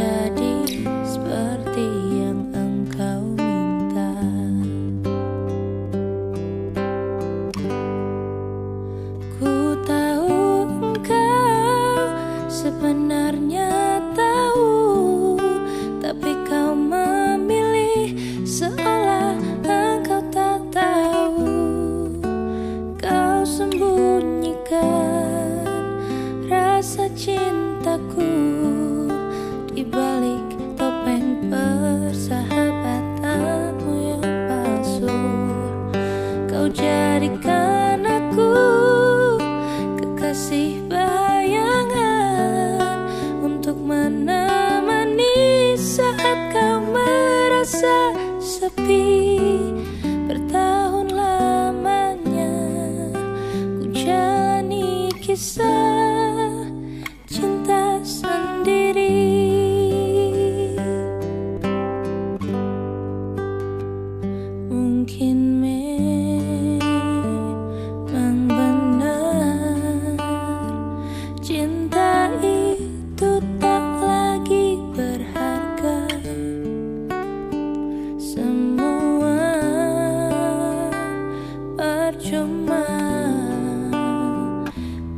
jadi sapi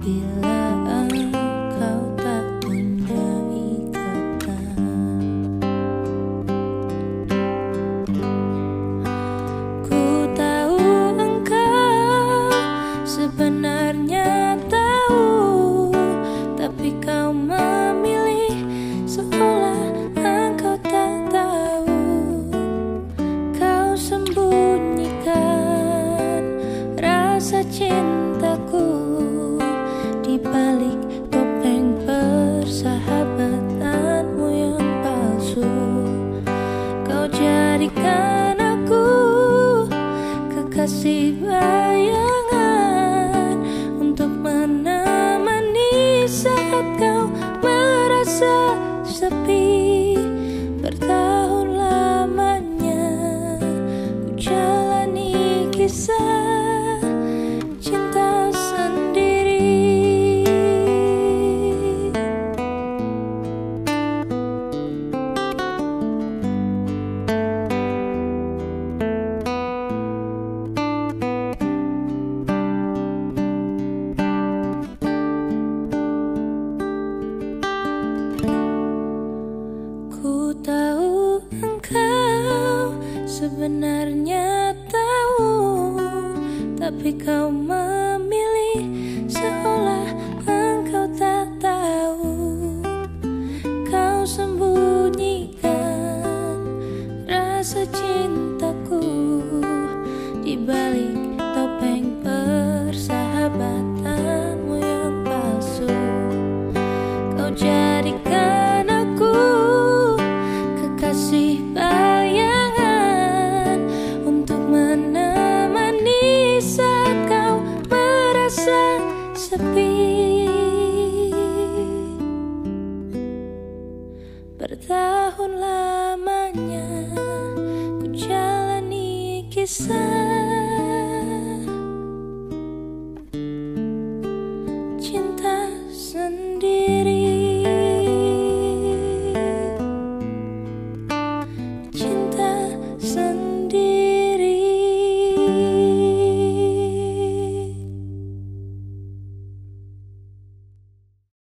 dia bukan aku kekasih bayangan. Untuk menemani saat kau merasa sepi. tapi kau Sepi. Bertahun lamanya ku jalani kisah.